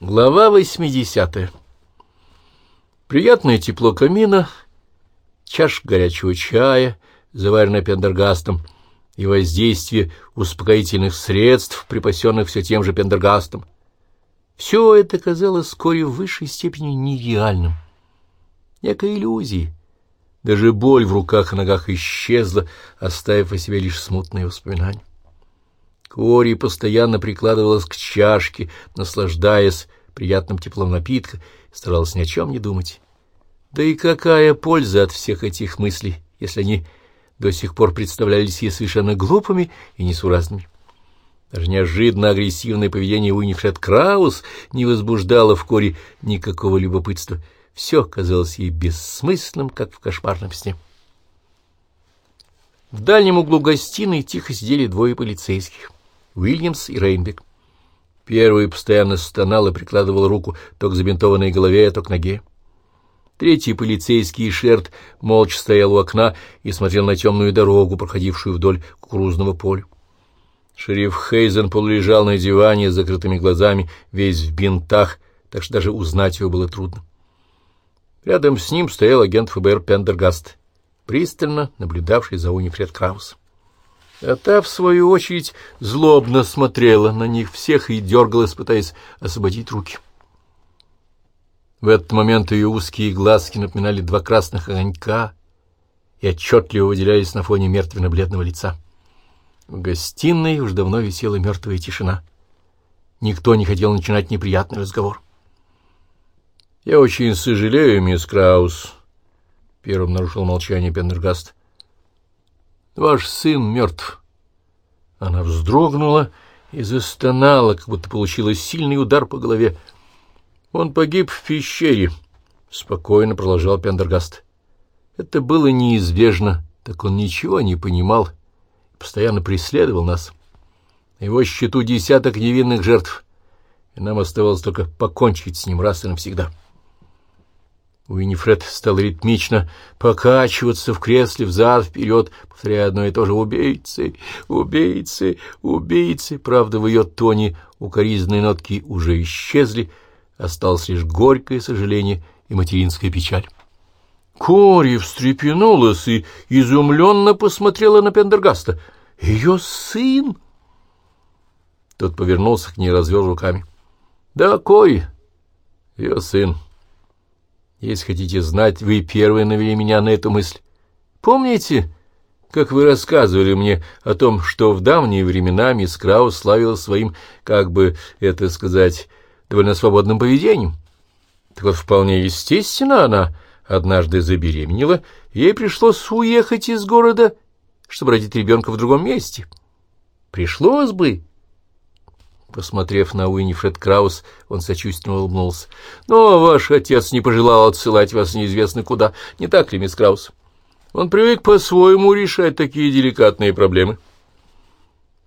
Глава 80. Приятное тепло камина, чашка горячего чая, заваренная пендергастом, и воздействие успокоительных средств, припасенных все тем же пендергастом. Все это казалось вскоре в высшей степени нереальным, некой иллюзией. Даже боль в руках и ногах исчезла, оставив о себе лишь смутные воспоминания. Кори постоянно прикладывалась к чашке, наслаждаясь приятным теплом напитка, старалась ни о чем не думать. Да и какая польза от всех этих мыслей, если они до сих пор представлялись ей совершенно глупыми и несуразными? Даже неожиданно агрессивное поведение Уинифред Краус не возбуждало в Кори никакого любопытства. Все казалось ей бессмысленным, как в кошмарном сне. В дальнем углу гостиной тихо сидели двое полицейских. Уильямс и Рейнбек. Первый постоянно стонал и прикладывал руку то к забинтованной голове, то к ноге. Третий полицейский Шерт молча стоял у окна и смотрел на темную дорогу, проходившую вдоль кукурузного поля. Шериф Хейзен полулежал на диване с закрытыми глазами, весь в бинтах, так что даже узнать его было трудно. Рядом с ним стоял агент ФБР Пендергаст, пристально наблюдавший за Унифред Краус. А та, в свою очередь, злобно смотрела на них всех и дергалась, пытаясь освободить руки. В этот момент ее узкие глазки напоминали два красных огонька и отчетливо выделялись на фоне мертвенно-бледного лица. В гостиной уж давно висела мертвая тишина. Никто не хотел начинать неприятный разговор. — Я очень сожалею, мисс Краус, — первым нарушил молчание Пендергаст. Ваш сын мертв. Она вздрогнула и застонала, как будто получила сильный удар по голове. Он погиб в пещере, — спокойно продолжал Пендергаст. Это было неизбежно, так он ничего не понимал и постоянно преследовал нас. его счету десяток невинных жертв, и нам оставалось только покончить с ним раз и навсегда. — Уинифред стал ритмично покачиваться в кресле взад-вперед, повторяя одно и то же «убийцы, убийцы, убийцы». Правда, в ее тоне укоризненные нотки уже исчезли, осталось лишь горькое сожаление и материнская печаль. Кори встрепенулась и изумленно посмотрела на Пендергаста. «Ее сын!» Тот повернулся к ней развел руками. «Да, Кори, ее сын». Если хотите знать, вы первые навели меня на эту мысль. Помните, как вы рассказывали мне о том, что в давние времена мисс Краус славилась своим, как бы это сказать, довольно свободным поведением? Так вот, вполне естественно, она однажды забеременела, ей пришлось уехать из города, чтобы родить ребенка в другом месте. Пришлось бы, Посмотрев на Уинифред Краус, он сочувственно улыбнулся. — Но ваш отец не пожелал отсылать вас неизвестно куда, не так ли, мисс Краус? Он привык по-своему решать такие деликатные проблемы.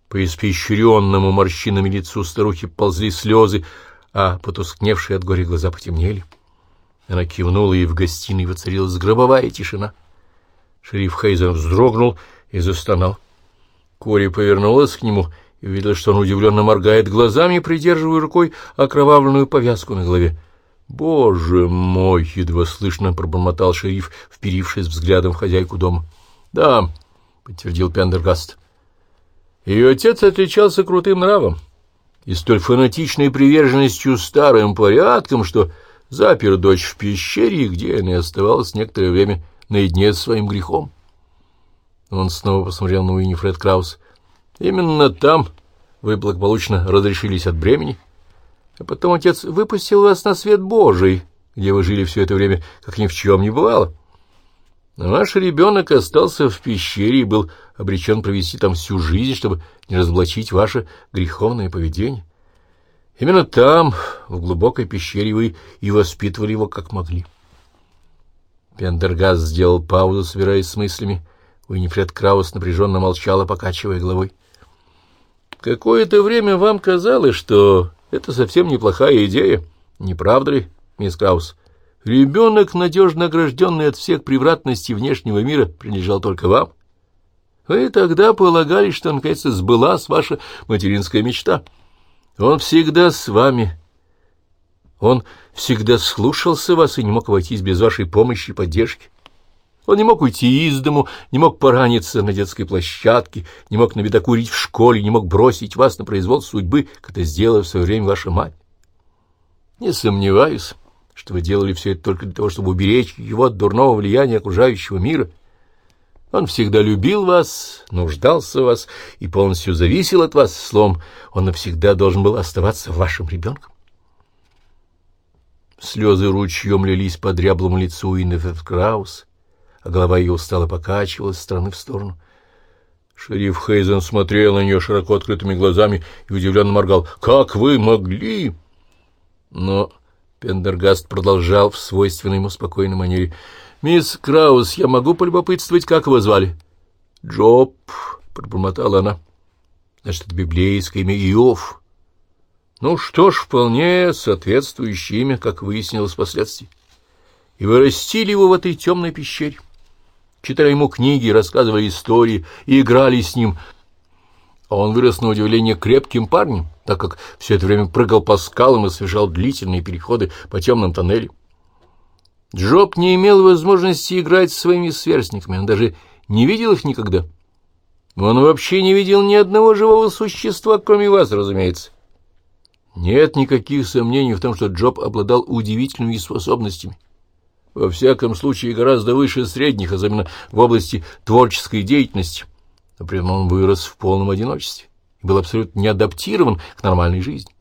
По испещренному морщинами лицу старухи ползли слезы, а потускневшие от горя глаза потемнели. Она кивнула, и в гостиной воцарилась гробовая тишина. Шериф Хейзен вздрогнул и застонал. Кори повернулась к нему — и увидела, что он удивленно моргает глазами, придерживая рукой окровавленную повязку на голове. «Боже мой!» — едва слышно пробормотал шериф, вперившись взглядом в хозяйку дома. «Да», — подтвердил Пендергаст. Ее отец отличался крутым нравом и столь фанатичной приверженностью старым порядкам, что запер дочь в пещере, где она оставалась некоторое время наедине с своим грехом. Он снова посмотрел на Уиннифред Краус. Именно там вы благополучно разрешились от бремени, а потом отец выпустил вас на свет Божий, где вы жили все это время, как ни в чем не бывало. Но ваш ребенок остался в пещере и был обречен провести там всю жизнь, чтобы не разоблачить ваше греховное поведение. Именно там, в глубокой пещере, вы и воспитывали его как могли. Пендергаст сделал паузу, собираясь с мыслями. Уинифред Краус напряженно молчала, покачивая головой. Какое-то время вам казалось, что это совсем неплохая идея, не правда ли, мисс Краус? Ребенок, надежно огражденный от всех превратностей внешнего мира, принадлежал только вам. Вы тогда полагали, что, наконец-то, сбылась ваша материнская мечта. Он всегда с вами. Он всегда слушался вас и не мог обойтись без вашей помощи и поддержки. Он не мог уйти из дому, не мог пораниться на детской площадке, не мог набедокурить в школе, не мог бросить вас на произвол судьбы, как это сделала в свое время ваша мать. Не сомневаюсь, что вы делали все это только для того, чтобы уберечь его от дурного влияния окружающего мира. Он всегда любил вас, нуждался в вас и полностью зависел от вас. Словом, он навсегда должен был оставаться вашим ребенком. Слезы ручьем лились по дряблому лицу Иннефет Краус, а голова ее устало покачивалась стороны в сторону. Шериф Хейзен смотрел на нее широко открытыми глазами и удивленно моргал. «Как вы могли?» Но Пендергаст продолжал в свойственной ему спокойной манере. «Мисс Краус, я могу полюбопытствовать, как его звали?» «Джоб», — пробормотала она. «Значит, это библейское имя Иов». Ну что ж, вполне соответствующее имя, как выяснилось впоследствии. И вы растили его в этой темной пещере. Читали ему книги, рассказывали истории и играли с ним. А он вырос на удивление крепким парнем, так как все это время прыгал по скалам и совершал длительные переходы по темным тоннелям. Джоб не имел возможности играть с своими сверстниками, он даже не видел их никогда. Он вообще не видел ни одного живого существа, кроме вас, разумеется. Нет никаких сомнений в том, что Джоб обладал удивительными способностями. Во всяком случае, гораздо выше средних, особенно в области творческой деятельности. Например, он вырос в полном одиночестве и был абсолютно не адаптирован к нормальной жизни.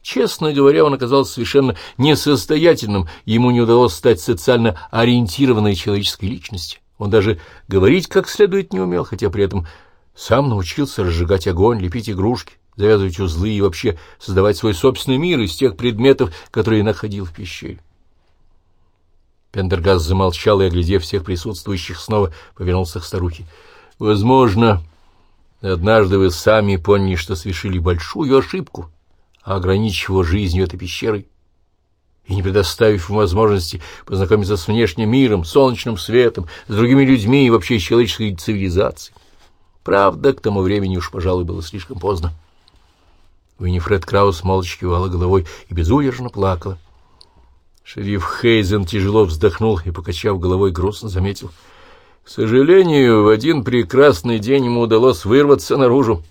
Честно говоря, он оказался совершенно несостоятельным, ему не удалось стать социально ориентированной человеческой личностью. Он даже говорить как следует не умел, хотя при этом сам научился разжигать огонь, лепить игрушки, завязывать узлы и вообще создавать свой собственный мир из тех предметов, которые находил в пещере. Пендергаст замолчал и, оглядев всех присутствующих, снова повернулся к старухе. — Возможно, однажды вы сами поняли, что совершили большую ошибку, ограничив его жизнью этой пещерой и не предоставив ему возможности познакомиться с внешним миром, солнечным светом, с другими людьми и вообще с человеческой цивилизацией. Правда, к тому времени уж, пожалуй, было слишком поздно. Виннифред Краус молча кивала головой и безудержно плакала. Шериф Хейзен тяжело вздохнул и, покачав головой, грустно заметил. К сожалению, в один прекрасный день ему удалось вырваться наружу.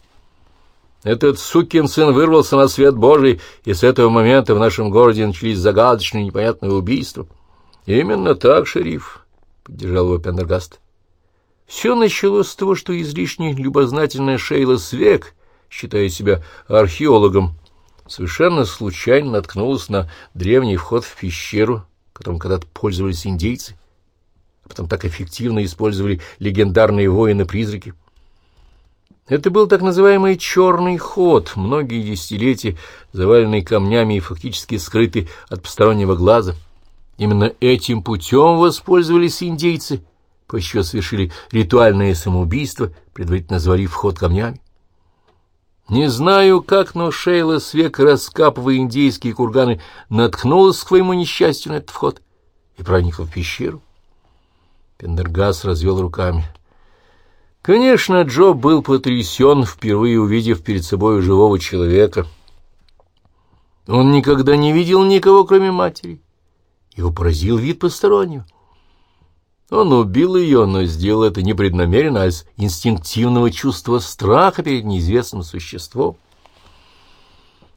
Этот сукин сын вырвался на свет Божий, и с этого момента в нашем городе начались загадочные непонятные убийства. — Именно так, шериф, — поддержал его Пендергаст. Все началось с того, что излишне любознательная Шейла Свек считая себя археологом, совершенно случайно наткнулась на древний вход в пещеру, которым когда-то пользовались индейцы, а потом так эффективно использовали легендарные воины-призраки. Это был так называемый «черный ход», многие десятилетия заваленный камнями и фактически скрытый от постороннего глаза. Именно этим путем воспользовались индейцы, после чего совершили ритуальное самоубийство, предварительно заварив вход камнями. Не знаю, как, но Шейла Свек, раскапывая индейские курганы, наткнулась к своему несчастью на этот вход и проникла в пещеру. Пендергас развел руками. Конечно, Джо был потрясен, впервые увидев перед собой живого человека. Он никогда не видел никого, кроме матери. Его поразил вид постороннего. Он убил ее, но сделал это не преднамеренно, а из инстинктивного чувства страха перед неизвестным существом.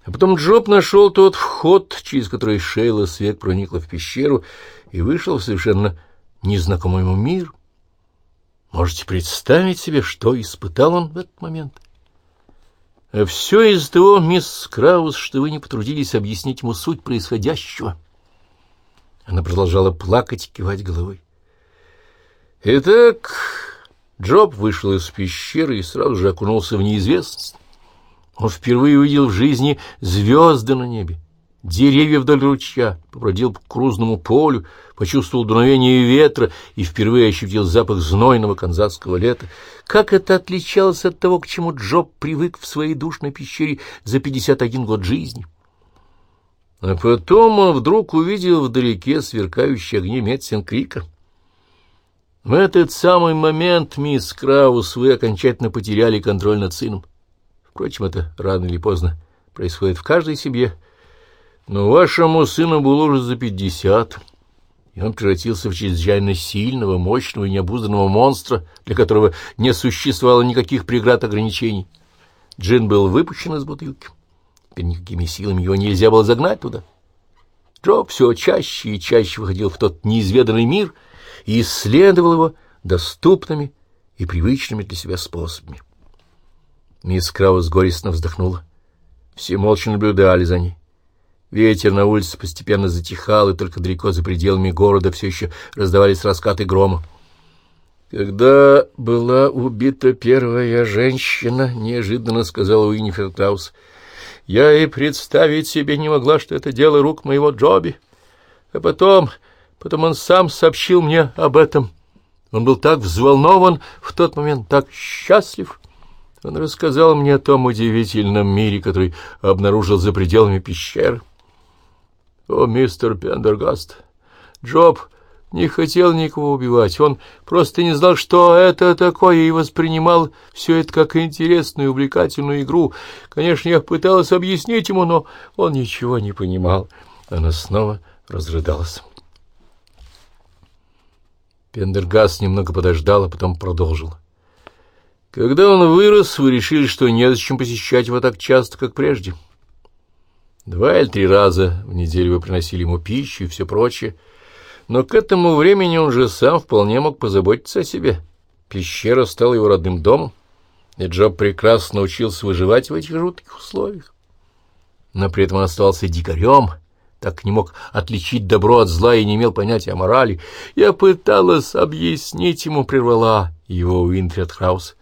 А потом Джоб нашел тот вход, через который Шейла свет проникла в пещеру и вышел в совершенно незнакомый ему мир. Можете представить себе, что испытал он в этот момент? А все из-за того, мисс Краус, что вы не потрудились объяснить ему суть происходящего. Она продолжала плакать и кивать головой. Итак, Джоб вышел из пещеры и сразу же окунулся в неизвестность. Он впервые увидел в жизни звезды на небе, деревья вдоль ручья, побродил по крузному полю, почувствовал дуновение ветра и впервые ощутил запах знойного канзасского лета. Как это отличалось от того, к чему Джоб привык в своей душной пещере за пятьдесят один год жизни? А потом он вдруг увидел вдалеке сверкающие огни Метсен-Крика. В этот самый момент, мисс Краус, вы окончательно потеряли контроль над сыном. Впрочем, это рано или поздно происходит в каждой семье. Но вашему сыну было уже за пятьдесят, и он превратился в чрезвычайно сильного, мощного и необузданного монстра, для которого не существовало никаких преград ограничений. Джин был выпущен из бутылки. Теперь никакими силами его нельзя было загнать туда. Джо все чаще и чаще выходил в тот неизведанный мир и исследовал его доступными и привычными для себя способами. Мисс Краус горестно вздохнула. Все молча наблюдали за ней. Ветер на улице постепенно затихал, и только далеко за пределами города все еще раздавались раскаты грома. «Когда была убита первая женщина», — неожиданно сказала Уиннифред Краус, — «я и представить себе не могла, что это дело рук моего Джоби. А потом, потом он сам сообщил мне об этом. Он был так взволнован в тот момент, так счастлив». Он рассказал мне о том удивительном мире, который обнаружил за пределами пещеры. О, мистер Пендергаст, Джоб не хотел никого убивать. Он просто не знал, что это такое, и воспринимал все это как интересную, увлекательную игру. Конечно, я пыталась объяснить ему, но он ничего не понимал. Она снова разрыдалась. Пендергаст немного подождал, а потом продолжил. Когда он вырос, вы решили, что незачем посещать его так часто, как прежде. — Два или три раза в неделю вы приносили ему пищу и все прочее. Но к этому времени он же сам вполне мог позаботиться о себе. Пещера стала его родным домом, и Джоб прекрасно научился выживать в этих жутких условиях. Но при этом он оставался дикарем, так не мог отличить добро от зла и не имел понятия о морали. Я пыталась объяснить ему, прервала его Уинфред Хаус.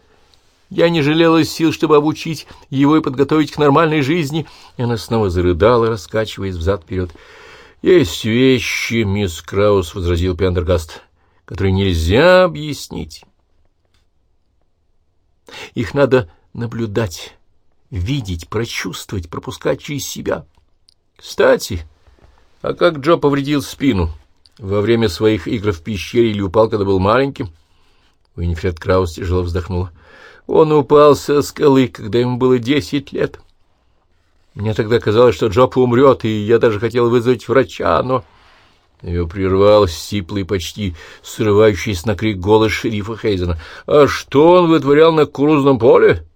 Я не жалела сил, чтобы обучить его и подготовить к нормальной жизни. И она снова зарыдала, раскачиваясь взад-вперед. — Есть вещи, мисс Краус, — возразил Пендергаст, — которые нельзя объяснить. Их надо наблюдать, видеть, прочувствовать, пропускать через себя. Кстати, а как Джо повредил спину? Во время своих игр в пещере или упал, когда был маленьким? Уинифред Краус тяжело вздохнула. Он упал со скалы, когда ему было десять лет. Мне тогда казалось, что Джоб умрет, и я даже хотел вызвать врача, но... Ее прервал сиплый, почти срывающийся на крик голос шерифа Хейзена. «А что он вытворял на кукурузном поле?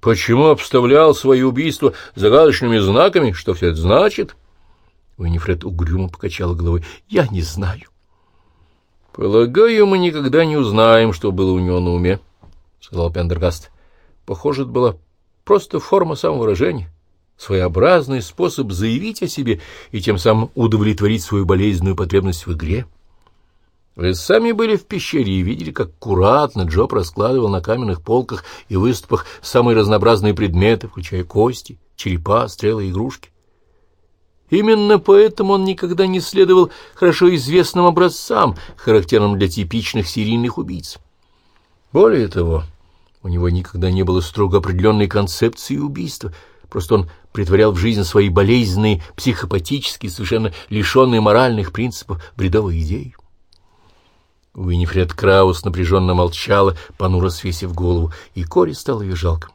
Почему обставлял свои убийства загадочными знаками? Что все это значит?» Уинифред угрюмо покачала головой. «Я не знаю». «Полагаю, мы никогда не узнаем, что было у него на уме». — сказал Пендергаст. — Похоже, это была просто форма самовыражения, своеобразный способ заявить о себе и тем самым удовлетворить свою болезненную потребность в игре. Вы сами были в пещере и видели, как аккуратно Джоб раскладывал на каменных полках и выступах самые разнообразные предметы, включая кости, черепа, стрелы, игрушки. Именно поэтому он никогда не следовал хорошо известным образцам, характерным для типичных серийных убийц. Более того, у него никогда не было строго определенной концепции убийства, просто он притворял в жизнь свои болезненные, психопатические, совершенно лишенные моральных принципов бредовые идеи. Уинифред Краус напряженно молчала, понуро свесив голову, и Кори стало ее жалко.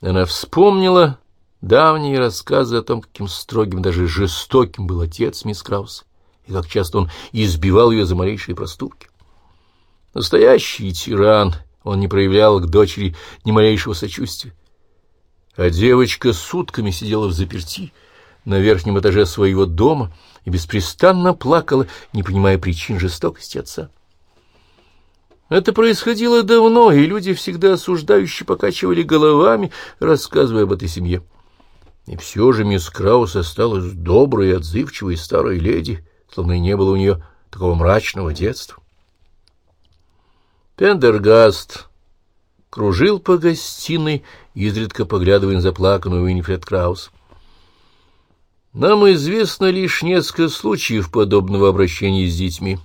Она вспомнила давние рассказы о том, каким строгим, даже жестоким был отец мисс Краус, и как часто он избивал ее за малейшие проступки. Настоящий тиран, он не проявлял к дочери ни малейшего сочувствия. А девочка сутками сидела в заперти на верхнем этаже своего дома и беспрестанно плакала, не понимая причин жестокости отца. Это происходило давно, и люди всегда осуждающие покачивали головами, рассказывая об этой семье. И все же мисс Краус осталась доброй и отзывчивой старой леди, словно и не было у нее такого мрачного детства. Пендергаст кружил по гостиной, изредка поглядывая на заплаканную Уинифред Краус. Нам известно лишь несколько случаев подобного обращения с детьми.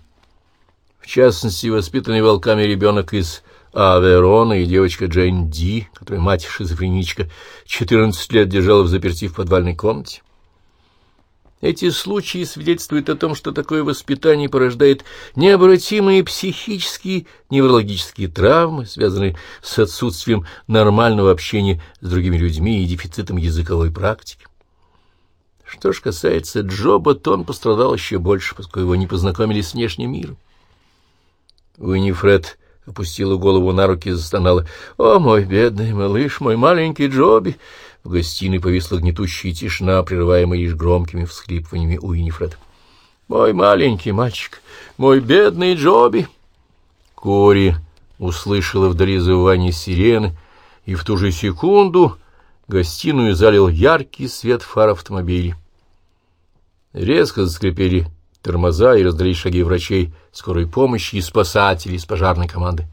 В частности, воспитанный волками ребенок из Аверона и девочка Джейн Ди, которую мать-шизофреничка 14 лет держала в заперти в подвальной комнате. Эти случаи свидетельствуют о том, что такое воспитание порождает необратимые психические, неврологические травмы, связанные с отсутствием нормального общения с другими людьми и дефицитом языковой практики. Что ж касается Джоба, то он пострадал еще больше, поскольку его не познакомили с внешним миром. Уинифред опустила голову на руки и застонала. «О, мой бедный малыш, мой маленький Джоби!» В гостиной повисла гнетущая тишина, прерываемая лишь громкими всхлипываниями Уинифред. «Мой маленький мальчик, мой бедный Джоби!» Кори услышала вдали завывание сирены, и в ту же секунду гостиную залил яркий свет фар автомобиля. Резко заскрипели тормоза и раздались шаги врачей, скорой помощи и спасателей из пожарной команды.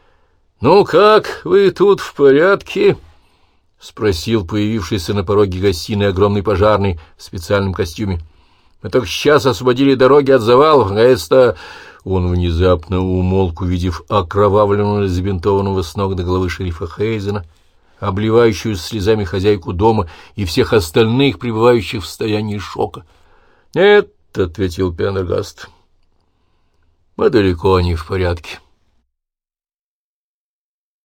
— Ну как, вы тут в порядке? — спросил появившийся на пороге гостиной огромный пожарный в специальном костюме. — Мы только сейчас освободили дороги от завалов, наконец-то... Он внезапно умолк, увидев окровавленного, забинтованного с ног до головы шерифа Хейзена, обливающую слезами хозяйку дома и всех остальных, пребывающих в состоянии шока. — Нет, — ответил Пенderгаст, — мы далеко не в порядке. —